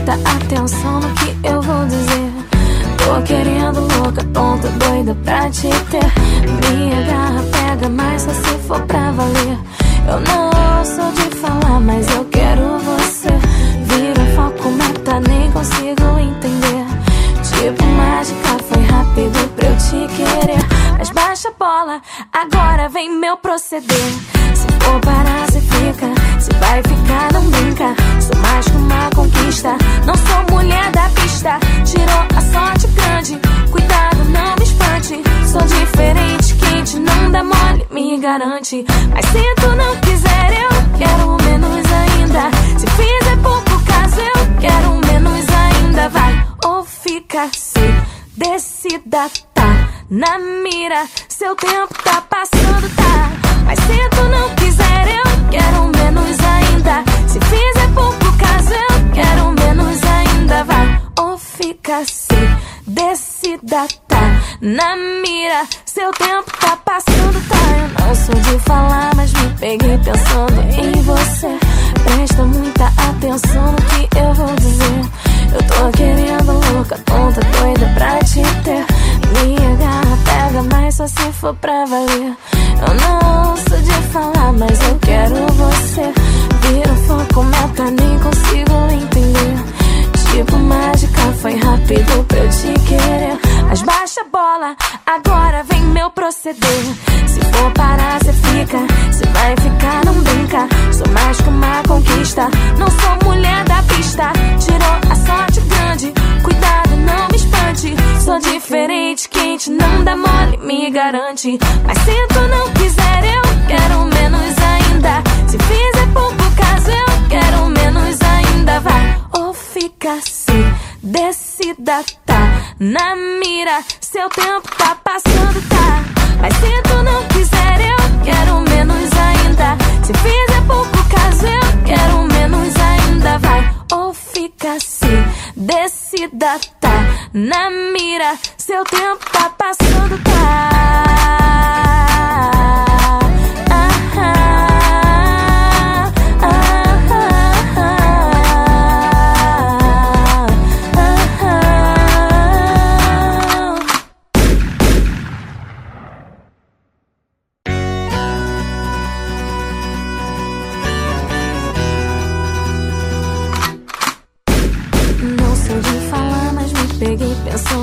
muita atenção no que eu vou dizer. Tô querendo louca, tonta, doida pra te ter. Minha garra pega mais só se for pra valer. Eu não sou de falar, mas eu quero você. Vira foco, meta, nem consigo entender. Tipo mágica, foi rápido pra eu te querer. Mas baixa a bola, agora vem meu proceder. Se for parar, se fica. Se vai ficar, não brinca. Sou garante. Mas se tu não quiser, eu quero menos ainda. Se fizer pouco caso, eu quero menos ainda. Vai ou fica se decida, tá na mira. Seu tempo tá passando, tá. Mas se tu não quiser, eu quero menos ainda. Se fizer pouco caso, eu quero menos ainda. Vai ou fica se decida, tá na mira. Seu tempo tá passando, tá. Eu não sou de falar, mas me peguei pensando em você. Presta muita atenção no que eu vou dizer. Eu tô querendo louca, tonta, doida pra te ter. Minha garra pega mais só se for pra valer. Eu não sou de falar, mas eu quero você. Vira foco, meta, nem consigo bola, agora vem meu proceder. Se for parar, cê fica. Se vai ficar, não brinca. Sou mais que uma conquista. Não sou mulher da pista. Tirou a sorte grande. Cuidado, não me espante. Sou diferente, quente, não dá mole, me garante. Mas se tu não quiser, eu quero na mira. Seu tempo tá passando, tá. Mas se tu não quiser, eu quero menos ainda. Se fizer pouco caso, eu quero menos ainda. Vai ou fica se decida, tá na mira. Seu tempo tá passando, tá.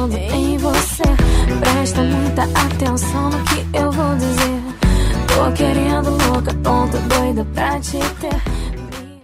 Em você. Presta muita atenção no que eu vou dizer. Tô querendo louca, tonta, doida pra te ter.